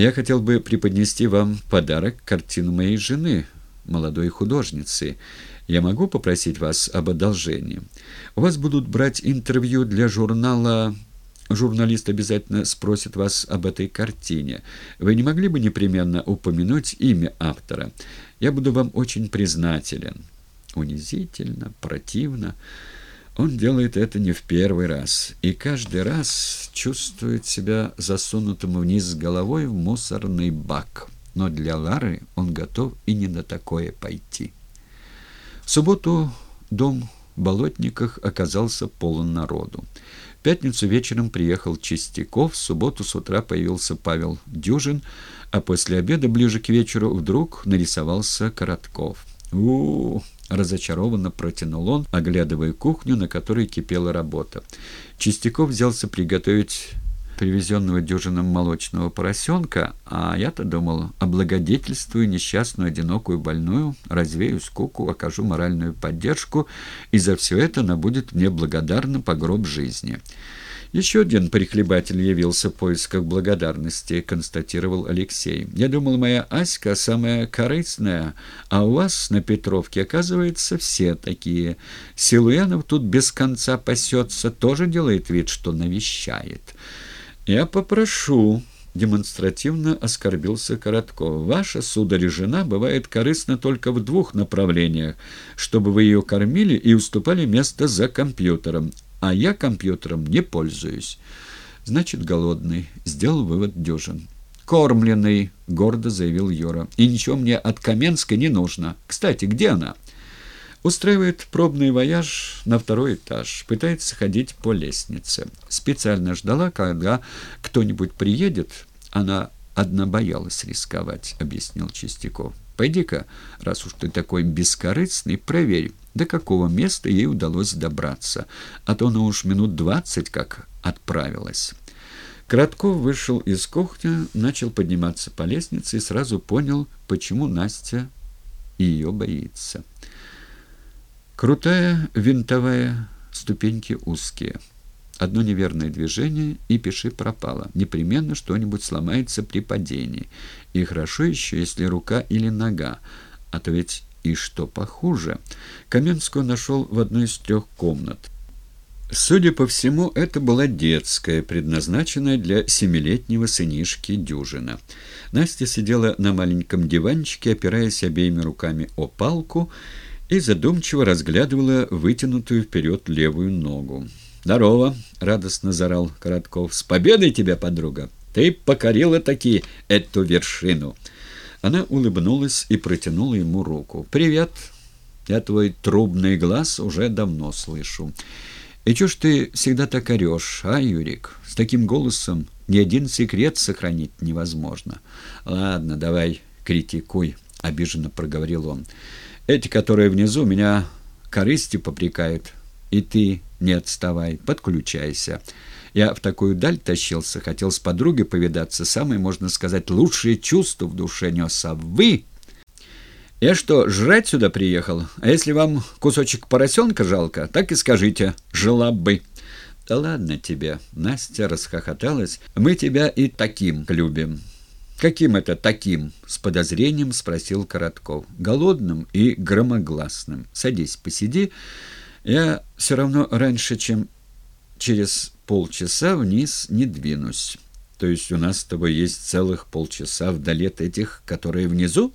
Я хотел бы преподнести вам подарок картину моей жены, молодой художницы. Я могу попросить вас об одолжении? У вас будут брать интервью для журнала... Журналист обязательно спросит вас об этой картине. Вы не могли бы непременно упомянуть имя автора? Я буду вам очень признателен. Унизительно, противно. Он делает это не в первый раз, и каждый раз чувствует себя засунутым вниз головой в мусорный бак. Но для Лары он готов и не на такое пойти. В субботу дом в Болотниках оказался полон народу. В пятницу вечером приехал Чистяков, в субботу с утра появился Павел Дюжин, а после обеда, ближе к вечеру, вдруг нарисовался Коротков. У, Разочарованно протянул он, оглядывая кухню, на которой кипела работа. Чистяков взялся приготовить привезенного дюжином молочного поросенка, а я-то думал, облагодетельствую несчастную, одинокую, больную, развею скуку, окажу моральную поддержку, и за все это она будет мне благодарна по гроб жизни». «Еще один прихлебатель явился в поисках благодарности», — констатировал Алексей. «Я думал, моя Аська самая корыстная, а у вас на Петровке, оказывается, все такие. Силуянов тут без конца пасется, тоже делает вид, что навещает». «Я попрошу», — демонстративно оскорбился Коротков. «Ваша, сударь, жена бывает корыстна только в двух направлениях, чтобы вы ее кормили и уступали место за компьютером, а я компьютером не пользуюсь». «Значит, голодный», — сделал вывод Дюжин. «Кормленный», — гордо заявил Юра. «И ничего мне от Каменской не нужно. Кстати, где она?» Устраивает пробный вояж на второй этаж, пытается ходить по лестнице. Специально ждала, когда кто-нибудь приедет, она одна боялась рисковать, объяснил Чистяков. Пойди-ка, раз уж ты такой бескорыстный, проверь, до какого места ей удалось добраться, а то она уж минут двадцать как отправилась. Кратков вышел из кухни, начал подниматься по лестнице и сразу понял, почему Настя ее боится. Крутая винтовая, ступеньки узкие. Одно неверное движение, и пиши пропало. Непременно что-нибудь сломается при падении. И хорошо еще, если рука или нога. А то ведь и что похуже. Каменскую нашел в одной из трех комнат. Судя по всему, это была детская, предназначенная для семилетнего сынишки Дюжина. Настя сидела на маленьком диванчике, опираясь обеими руками о палку, и задумчиво разглядывала вытянутую вперед левую ногу. «Здорово!» — радостно зарал Коротков. «С победой тебя, подруга! Ты покорила таки эту вершину!» Она улыбнулась и протянула ему руку. «Привет! Я твой трубный глаз уже давно слышу. И чё ж ты всегда так орёшь, а, Юрик? С таким голосом ни один секрет сохранить невозможно. Ладно, давай критикуй», — обиженно проговорил он. Эти, которые внизу, меня корысти попрекают. И ты не отставай, подключайся. Я в такую даль тащился, хотел с подругой повидаться. Самое, можно сказать, лучшее чувство в душе нес. А вы... Я что, жрать сюда приехал? А если вам кусочек поросенка жалко, так и скажите. Жила бы. Да ладно тебе. Настя расхохоталась. Мы тебя и таким любим. «Каким это таким?» — с подозрением спросил Коротков. «Голодным и громогласным. Садись, посиди. Я все равно раньше, чем через полчаса вниз не двинусь. То есть у нас с тобой есть целых полчаса вдали от этих, которые внизу?»